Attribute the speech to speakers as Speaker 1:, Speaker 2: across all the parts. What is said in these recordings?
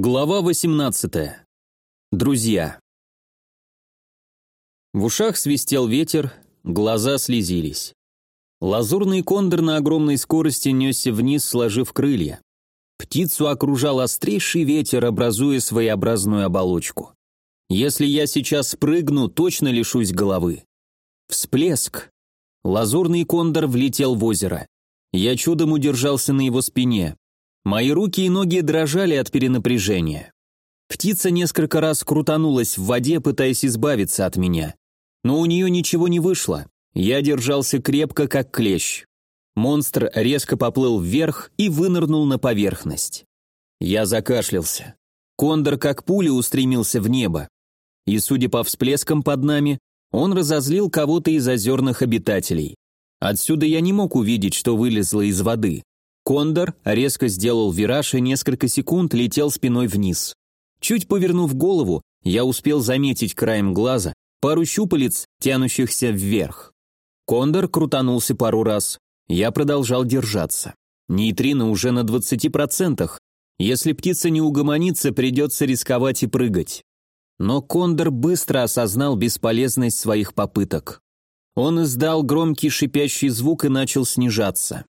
Speaker 1: Глава 18. Друзья. В ушах свистел ветер, глаза слезились. Лазурный кондор на огромной скорости несся вниз, сложив крылья. Птицу окружал острейший ветер, образуя своеобразную оболочку. Если я сейчас спрыгну, точно лишусь головы. Всплеск. Лазурный кондор влетел в озеро. Я чудом удержался на его спине. Мои руки и ноги дрожали от перенапряжения. Птица несколько раз крутанулась в воде, пытаясь избавиться от меня. Но у нее ничего не вышло. Я держался крепко, как клещ. Монстр резко поплыл вверх и вынырнул на поверхность. Я закашлялся. Кондор как пуля устремился в небо. И, судя по всплескам под нами, он разозлил кого-то из озерных обитателей. Отсюда я не мог увидеть, что вылезло из воды. Кондор резко сделал вираж и несколько секунд летел спиной вниз. Чуть повернув голову, я успел заметить краем глаза пару щупалец, тянущихся вверх. Кондор крутанулся пару раз. Я продолжал держаться. Нейтрино уже на 20%. Если птица не угомонится, придется рисковать и прыгать. Но Кондор быстро осознал бесполезность своих попыток. Он издал громкий шипящий звук и начал снижаться.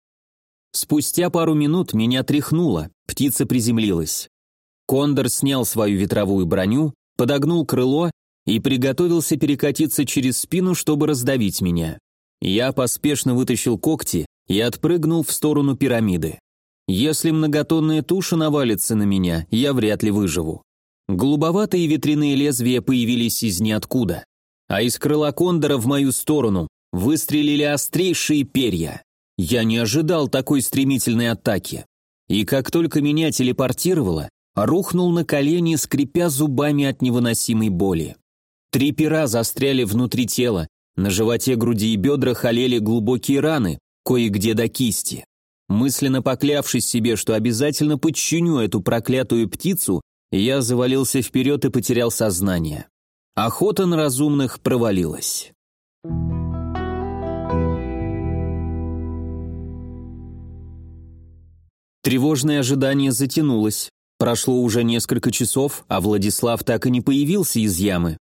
Speaker 1: Спустя пару минут меня тряхнуло, птица приземлилась. Кондор снял свою ветровую броню, подогнул крыло и приготовился перекатиться через спину, чтобы раздавить меня. Я поспешно вытащил когти и отпрыгнул в сторону пирамиды. Если многотонная туша навалится на меня, я вряд ли выживу. Голубоватые ветряные лезвия появились из ниоткуда, а из крыла кондора в мою сторону выстрелили острейшие перья. Я не ожидал такой стремительной атаки. И как только меня телепортировало, рухнул на колени, скрипя зубами от невыносимой боли. Три пера застряли внутри тела, на животе, груди и бедрах олели глубокие раны, кое-где до кисти. Мысленно поклявшись себе, что обязательно подчиню эту проклятую птицу, я завалился вперед и потерял сознание. Охота на разумных провалилась. Тревожное ожидание затянулось. Прошло уже несколько часов, а Владислав так и не появился из ямы.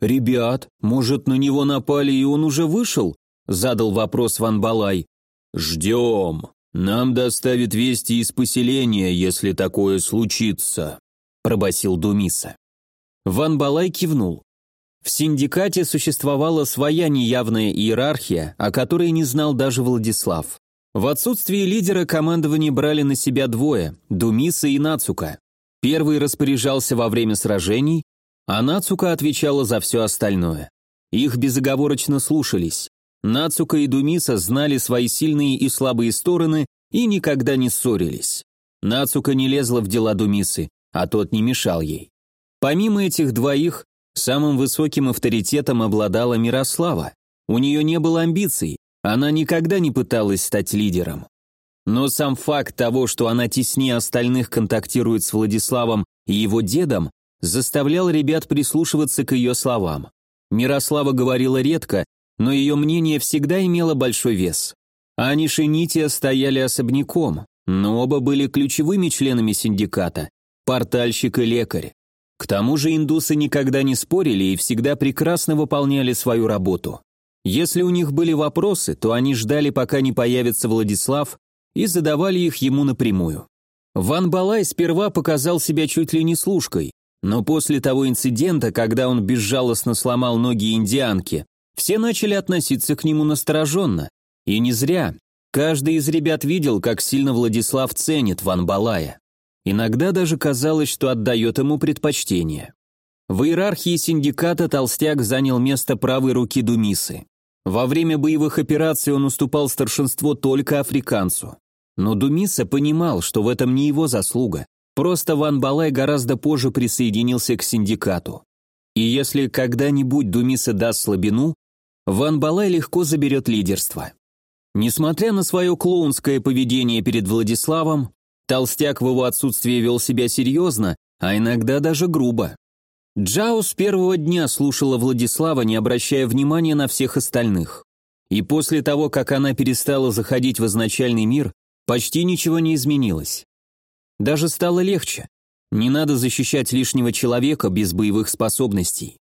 Speaker 1: «Ребят, может, на него напали, и он уже вышел?» – задал вопрос Ван Балай. «Ждем. Нам доставят вести из поселения, если такое случится», – пробасил Думиса. Ван Балай кивнул. В синдикате существовала своя неявная иерархия, о которой не знал даже Владислав. В отсутствие лидера командование брали на себя двое – Думиса и Нацука. Первый распоряжался во время сражений, а Нацука отвечала за все остальное. Их безоговорочно слушались. Нацука и Думиса знали свои сильные и слабые стороны и никогда не ссорились. Нацука не лезла в дела Думисы, а тот не мешал ей. Помимо этих двоих, самым высоким авторитетом обладала Мирослава. У нее не было амбиций, она никогда не пыталась стать лидером. Но сам факт того, что она теснее остальных контактирует с Владиславом и его дедом, заставлял ребят прислушиваться к ее словам. Мирослава говорила редко, но ее мнение всегда имело большой вес. Аниш и Нития стояли особняком, но оба были ключевыми членами синдиката, портальщик и лекарь. К тому же индусы никогда не спорили и всегда прекрасно выполняли свою работу. Если у них были вопросы, то они ждали, пока не появится Владислав, и задавали их ему напрямую. Ван Балай сперва показал себя чуть ли не служкой, но после того инцидента, когда он безжалостно сломал ноги индианки, все начали относиться к нему настороженно. И не зря. Каждый из ребят видел, как сильно Владислав ценит Ван Балая. Иногда даже казалось, что отдает ему предпочтение. В иерархии синдиката Толстяк занял место правой руки Думисы. Во время боевых операций он уступал старшинство только африканцу. Но Думиса понимал, что в этом не его заслуга. Просто Ван Балай гораздо позже присоединился к синдикату. И если когда-нибудь Думиса даст слабину, Ван Балай легко заберет лидерство. Несмотря на свое клоунское поведение перед Владиславом, Толстяк в его отсутствии вел себя серьезно, а иногда даже грубо. Джао с первого дня слушала Владислава, не обращая внимания на всех остальных. И после того, как она перестала заходить в изначальный мир, почти ничего не изменилось. Даже стало легче. Не надо защищать лишнего человека без боевых способностей.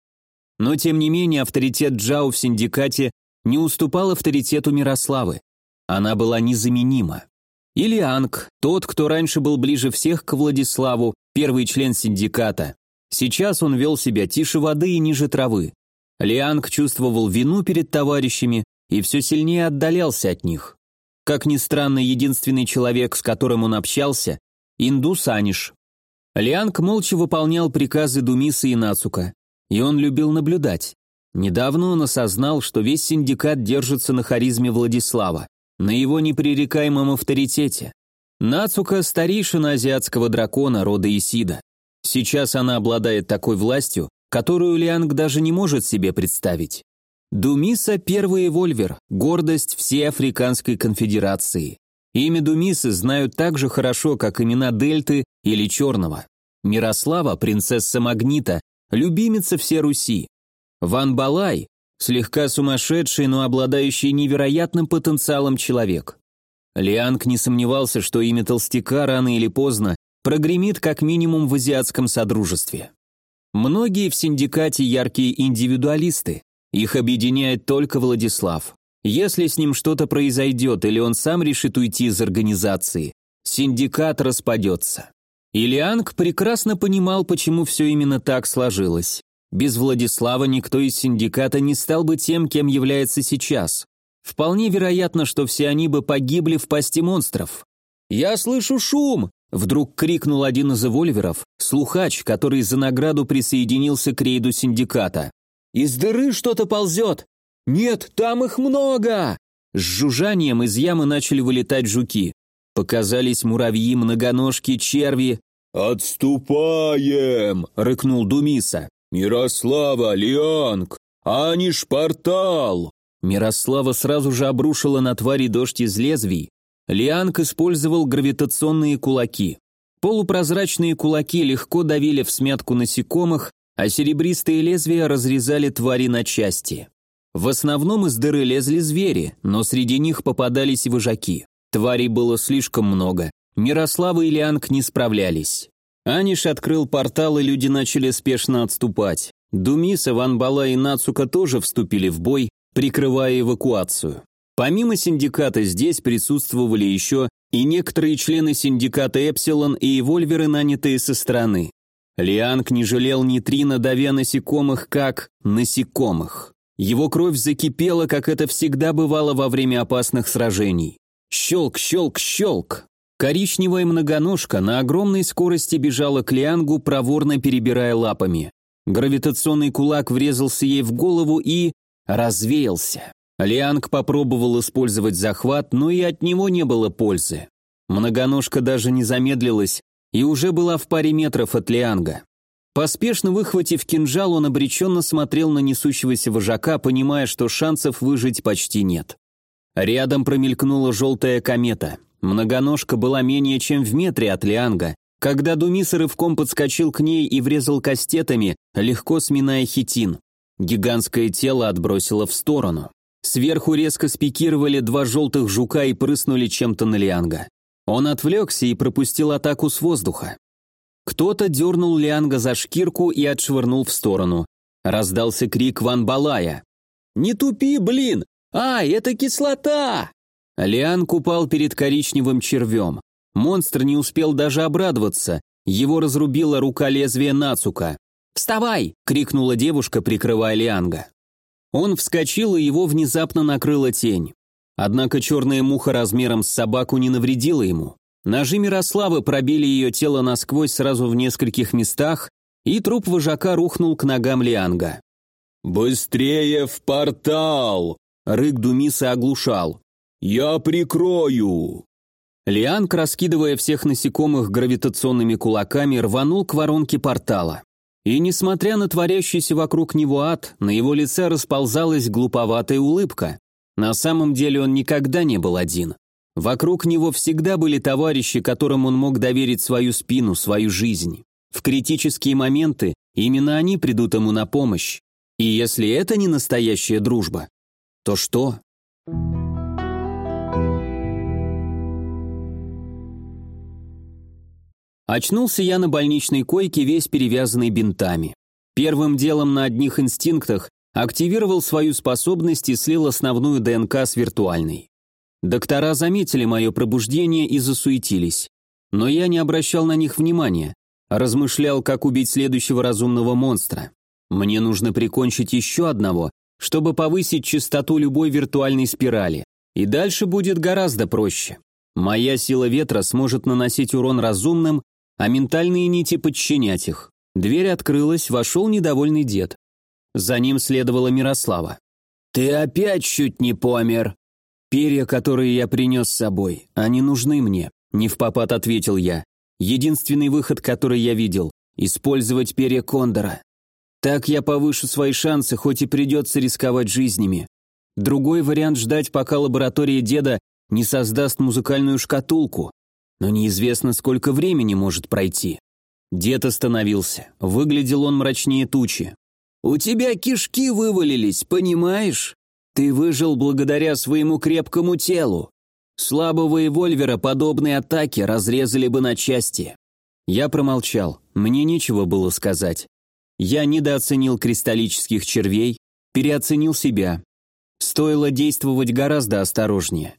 Speaker 1: Но тем не менее авторитет Джао в синдикате не уступал авторитету Мирославы. Она была незаменима. Или Анг, тот, кто раньше был ближе всех к Владиславу, первый член синдиката. Сейчас он вел себя тише воды и ниже травы. Лианг чувствовал вину перед товарищами и все сильнее отдалялся от них. Как ни странно, единственный человек, с которым он общался – индус Аниш. Лианг молча выполнял приказы Думиса и Нацука, и он любил наблюдать. Недавно он осознал, что весь синдикат держится на харизме Владислава на его непререкаемом авторитете. Нацука – старейшина азиатского дракона рода Исида. Сейчас она обладает такой властью, которую Лианг даже не может себе представить. Думиса – первый эвольвер, гордость всей Африканской конфедерации. Имя Думисы знают так же хорошо, как имена Дельты или Черного. Мирослава – принцесса Магнита, любимица всей Руси. Ван Балай слегка сумасшедший, но обладающий невероятным потенциалом человек. Лианг не сомневался, что имя толстяка рано или поздно прогремит как минимум в азиатском содружестве. Многие в синдикате яркие индивидуалисты, их объединяет только Владислав. Если с ним что-то произойдет или он сам решит уйти из организации, синдикат распадется. Ильянг прекрасно понимал, почему все именно так сложилось. Без Владислава никто из синдиката не стал бы тем, кем является сейчас. Вполне вероятно, что все они бы погибли в пасти монстров. «Я слышу шум!» – вдруг крикнул один из эвольверов, слухач, который за награду присоединился к рейду синдиката. «Из дыры что-то ползет!» «Нет, там их много!» С жужжанием из ямы начали вылетать жуки. Показались муравьи, многоножки, черви.
Speaker 2: «Отступаем!» – рыкнул Думиса. «Мирослава, Лианг! Аниш портал!»
Speaker 1: Мирослава сразу же обрушила на твари дождь из лезвий. Лианг использовал гравитационные кулаки. Полупрозрачные кулаки легко давили в смятку насекомых, а серебристые лезвия разрезали твари на части. В основном из дыры лезли звери, но среди них попадались и вожаки. Тварей было слишком много. Мирослава и Лианг не справлялись. Аниш открыл портал, и люди начали спешно отступать. Думиса, Ванбала и Нацука тоже вступили в бой, прикрывая эвакуацию. Помимо синдиката здесь присутствовали еще и некоторые члены синдиката Эпсилон и эвольверы, нанятые со стороны. Лианг не жалел нейтрино, давя насекомых как насекомых. Его кровь закипела, как это всегда бывало во время опасных сражений. Щелк, щелк, щелк. Коричневая многоножка на огромной скорости бежала к Лиангу, проворно перебирая лапами. Гравитационный кулак врезался ей в голову и... развеялся. Лианг попробовал использовать захват, но и от него не было пользы. Многоножка даже не замедлилась и уже была в паре метров от Лианга. Поспешно выхватив кинжал, он обреченно смотрел на несущегося вожака, понимая, что шансов выжить почти нет. Рядом промелькнула желтая комета. Многоножка была менее чем в метре от Лианга, когда Думиса рывком подскочил к ней и врезал кастетами, легко сминая хитин. Гигантское тело отбросило в сторону. Сверху резко спикировали два желтых жука и прыснули чем-то на Лианга. Он отвлекся и пропустил атаку с воздуха. Кто-то дернул Лианга за шкирку и отшвырнул в сторону. Раздался крик Ван Балая. «Не тупи, блин! Ай, это кислота!» Лиан купал перед коричневым червем. Монстр не успел даже обрадоваться, его разрубила рука лезвия Нацука. «Вставай!» — крикнула девушка, прикрывая Лианга. Он вскочил, и его внезапно накрыла тень. Однако черная муха размером с собаку не навредила ему. Ножи Мирославы пробили ее тело насквозь сразу в нескольких местах, и труп вожака рухнул к ногам Лианга.
Speaker 2: «Быстрее в портал!» Рык Думиса оглушал. «Я прикрою!»
Speaker 1: Лианг, раскидывая всех насекомых гравитационными кулаками, рванул к воронке портала. И, несмотря на творящийся вокруг него ад, на его лице расползалась глуповатая улыбка. На самом деле он никогда не был один. Вокруг него всегда были товарищи, которым он мог доверить свою спину, свою жизнь. В критические моменты именно они придут ему на помощь. И если это не настоящая дружба, то что? Очнулся я на больничной койке, весь перевязанный бинтами. Первым делом на одних инстинктах активировал свою способность и слил основную ДНК с виртуальной. Доктора заметили мое пробуждение и засуетились. Но я не обращал на них внимания, размышлял, как убить следующего разумного монстра. Мне нужно прикончить еще одного, чтобы повысить частоту любой виртуальной спирали. И дальше будет гораздо проще. Моя сила ветра сможет наносить урон разумным, а ментальные нити подчинять их. Дверь открылась, вошел недовольный дед. За ним следовала Мирослава. «Ты опять чуть не помер!» «Перья, которые я принес с собой, они нужны мне», — не в попад ответил я. «Единственный выход, который я видел — использовать перья Кондора. Так я повышу свои шансы, хоть и придется рисковать жизнями. Другой вариант ждать, пока лаборатория деда не создаст музыкальную шкатулку. Но неизвестно, сколько времени может пройти. Дед остановился. Выглядел он мрачнее тучи. «У тебя кишки вывалились, понимаешь? Ты выжил благодаря своему крепкому телу. Слабого эвольвера подобные атаки разрезали бы на части». Я промолчал, мне нечего было сказать. Я недооценил кристаллических червей, переоценил себя. Стоило действовать гораздо осторожнее.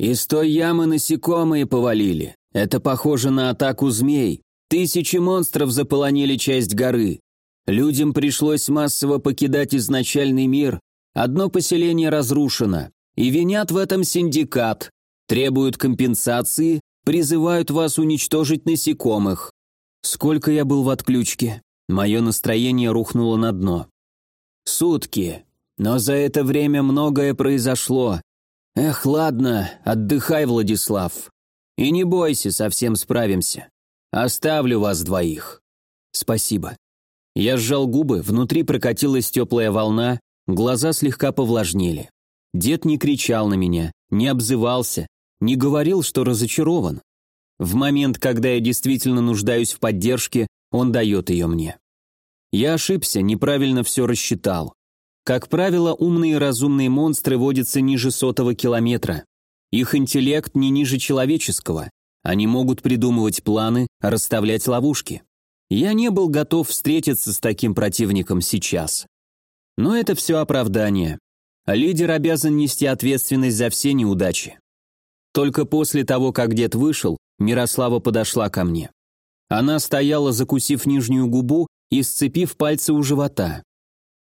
Speaker 1: Из той ямы насекомые повалили. Это похоже на атаку змей. Тысячи монстров заполонили часть горы. Людям пришлось массово покидать изначальный мир, Одно поселение разрушено, и винят в этом синдикат, требуют компенсации, призывают вас уничтожить насекомых. Сколько я был в отключке? Мое настроение рухнуло на дно. Сутки. Но за это время многое произошло. Эх, ладно, отдыхай, Владислав. И не бойся, совсем справимся. Оставлю вас двоих. Спасибо. Я сжал губы, внутри прокатилась теплая волна, Глаза слегка повлажнели. Дед не кричал на меня, не обзывался, не говорил, что разочарован. В момент, когда я действительно нуждаюсь в поддержке, он дает ее мне. Я ошибся, неправильно все рассчитал. Как правило, умные и разумные монстры водятся ниже сотого километра. Их интеллект не ниже человеческого. Они могут придумывать планы, расставлять ловушки. Я не был готов встретиться с таким противником сейчас. Но это все оправдание. Лидер обязан нести ответственность за все неудачи. Только после того, как дед вышел, Мирослава подошла ко мне. Она стояла, закусив нижнюю губу и сцепив пальцы у живота.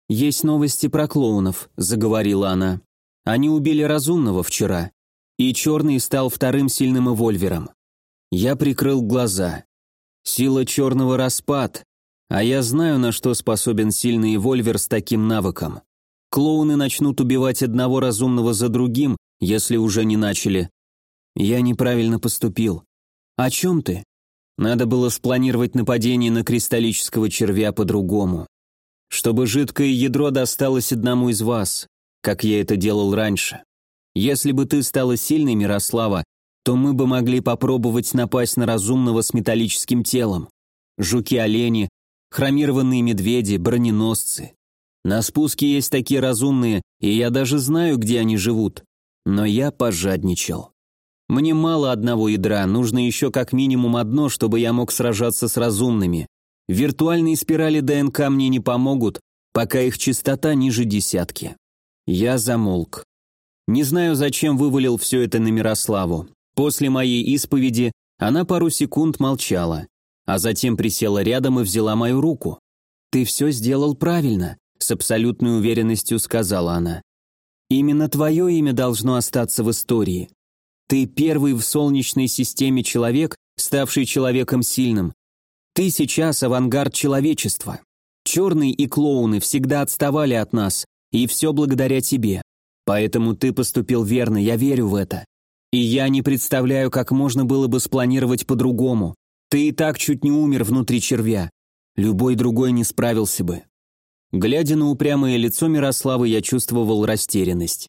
Speaker 1: «Есть новости про клоунов», — заговорила она. «Они убили разумного вчера, и черный стал вторым сильным эвольвером». Я прикрыл глаза. Сила черного распад, а я знаю, на что способен сильный вольвер с таким навыком. Клоуны начнут убивать одного разумного за другим, если уже не начали. Я неправильно поступил. О чем ты? Надо было спланировать нападение на кристаллического червя по-другому. Чтобы жидкое ядро досталось одному из вас, как я это делал раньше. Если бы ты стала сильной, Мирослава, то мы бы могли попробовать напасть на разумного с металлическим телом. Жуки-олени, хромированные медведи, броненосцы. На спуске есть такие разумные, и я даже знаю, где они живут. Но я пожадничал. Мне мало одного ядра, нужно еще как минимум одно, чтобы я мог сражаться с разумными. Виртуальные спирали ДНК мне не помогут, пока их частота ниже десятки. Я замолк. Не знаю, зачем вывалил все это на Мирославу. После моей исповеди она пару секунд молчала а затем присела рядом и взяла мою руку. «Ты все сделал правильно», — с абсолютной уверенностью сказала она. «Именно твое имя должно остаться в истории. Ты первый в Солнечной системе человек, ставший человеком сильным. Ты сейчас авангард человечества. Черные и клоуны всегда отставали от нас, и все благодаря тебе. Поэтому ты поступил верно, я верю в это. И я не представляю, как можно было бы спланировать по-другому. Ты и так чуть не умер внутри червя. Любой другой не справился бы. Глядя на упрямое лицо Мирославы, я чувствовал растерянность.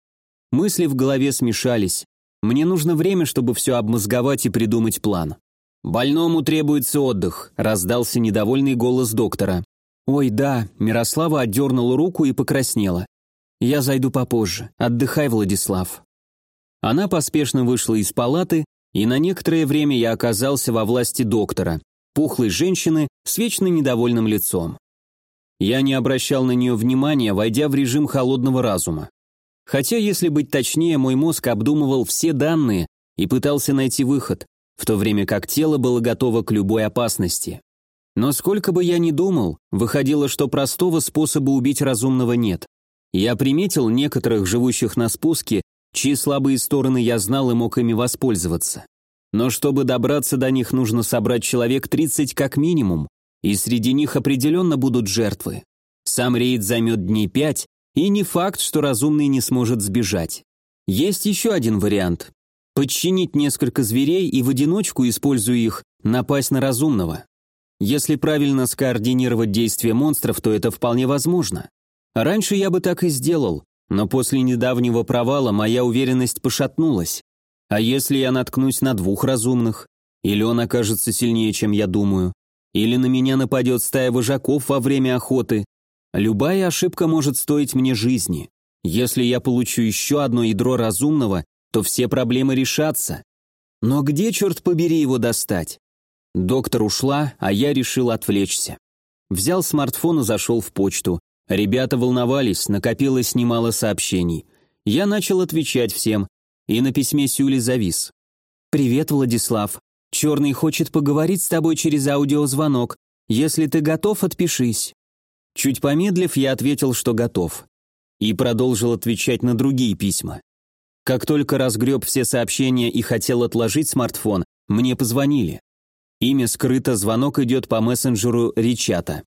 Speaker 1: Мысли в голове смешались. Мне нужно время, чтобы все обмозговать и придумать план. «Больному требуется отдых», — раздался недовольный голос доктора. «Ой, да», — Мирослава отдернула руку и покраснела. «Я зайду попозже. Отдыхай, Владислав». Она поспешно вышла из палаты, и на некоторое время я оказался во власти доктора. пухлой женщины с вечно недовольным лицом. Я не обращал на нее внимания, войдя в режим холодного разума. Хотя, если быть точнее, мой мозг обдумывал все данные и пытался найти выход, в то время как тело было готово к любой опасности. Но сколько бы я ни думал, выходило, что простого способа убить разумного нет. Я приметил некоторых живущих на спуске, чьи слабые стороны я знал и мог ими воспользоваться. Но чтобы добраться до них, нужно собрать человек 30 как минимум, и среди них определенно будут жертвы. Сам рейд займет дней 5, и не факт, что разумный не сможет сбежать. Есть еще один вариант. Подчинить несколько зверей и в одиночку, используя их, напасть на разумного. Если правильно скоординировать действия монстров, то это вполне возможно. Раньше я бы так и сделал, но после недавнего провала моя уверенность пошатнулась. А если я наткнусь на двух разумных? Или он окажется сильнее, чем я думаю? Или на меня нападет стая вожаков во время охоты? Любая ошибка может стоить мне жизни. Если я получу еще одно ядро разумного, то все проблемы решатся. Но где, черт побери, его достать? Доктор ушла, а я решил отвлечься. Взял смартфон и зашел в почту. Ребята волновались, накопилось немало сообщений. Я начал отвечать всем, и на письме Сюли завис. «Привет, Владислав. Черный хочет поговорить с тобой через аудиозвонок. Если ты готов, отпишись». Чуть помедлив, я ответил, что готов. И продолжил отвечать на другие письма. Как только разгреб все сообщения и хотел отложить смартфон, мне позвонили. Имя скрыто, звонок идет по мессенджеру Ричата.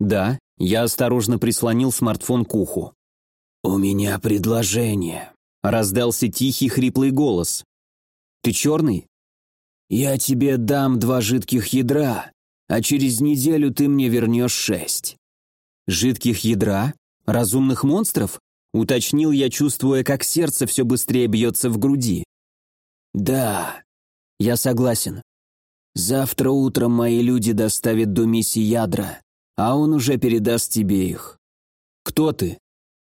Speaker 1: Да, я осторожно прислонил смартфон к уху. «У меня предложение», Раздался тихий хриплый голос. «Ты черный?» «Я тебе дам два жидких ядра, а через неделю ты мне вернешь шесть». «Жидких ядра? Разумных монстров?» Уточнил я, чувствуя, как сердце все быстрее бьется в груди. «Да, я согласен. Завтра утром мои люди доставят до миссии ядра, а он уже передаст тебе их. Кто ты?»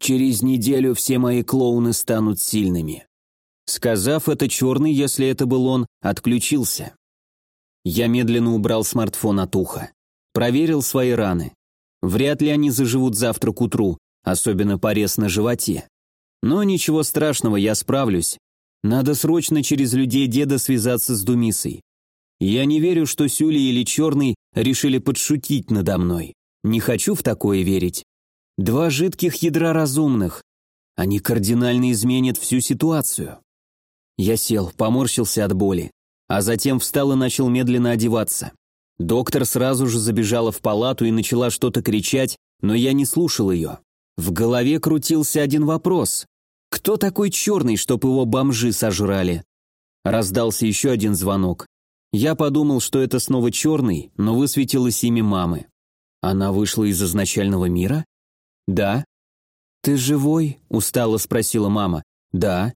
Speaker 1: Через неделю все мои клоуны станут сильными». Сказав это, черный, если это был он, отключился. Я медленно убрал смартфон от уха. Проверил свои раны. Вряд ли они заживут завтра к утру, особенно порез на животе. Но ничего страшного, я справлюсь. Надо срочно через людей деда связаться с Думисой. Я не верю, что Сюли или Черный решили подшутить надо мной. Не хочу в такое верить. Два жидких ядра разумных. Они кардинально изменят всю ситуацию. Я сел, поморщился от боли, а затем встал и начал медленно одеваться. Доктор сразу же забежала в палату и начала что-то кричать, но я не слушал ее. В голове крутился один вопрос. Кто такой черный, чтоб его бомжи сожрали? Раздался еще один звонок. Я подумал, что это снова черный, но высветилось имя мамы. Она вышла из изначального мира? «Да». «Ты живой?» – устало спросила мама. «Да».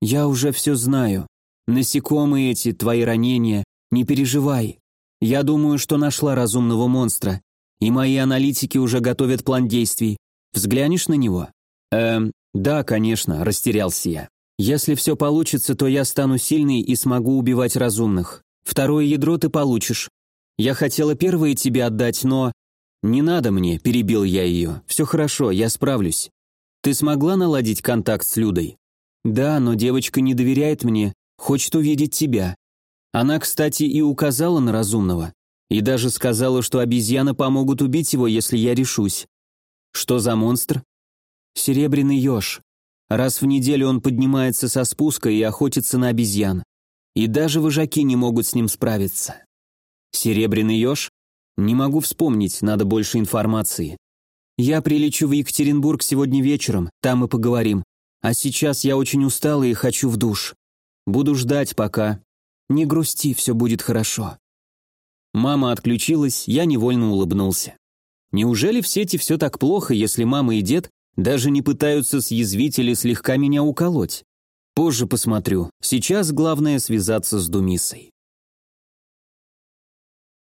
Speaker 1: «Я уже все знаю. Насекомые эти, твои ранения. Не переживай. Я думаю, что нашла разумного монстра. И мои аналитики уже готовят план действий. Взглянешь на него?» «Эм, да, конечно», – растерялся я. «Если все получится, то я стану сильной и смогу убивать разумных. Второе ядро ты получишь. Я хотела первое тебе отдать, но «Не надо мне», – перебил я ее. «Все хорошо, я справлюсь. Ты смогла наладить контакт с Людой?» «Да, но девочка не доверяет мне, хочет увидеть тебя. Она, кстати, и указала на разумного. И даже сказала, что обезьяны помогут убить его, если я решусь. Что за монстр? Серебряный еж. Раз в неделю он поднимается со спуска и охотится на обезьян. И даже вожаки не могут с ним справиться. Серебряный еж? Не могу вспомнить, надо больше информации. Я прилечу в Екатеринбург сегодня вечером, там и поговорим. А сейчас я очень устала и хочу в душ. Буду ждать пока. Не грусти, все будет хорошо. Мама отключилась, я невольно улыбнулся. Неужели в сети все так плохо, если мама и дед даже не пытаются съязвить или слегка меня уколоть? Позже посмотрю. Сейчас главное связаться с Думисой.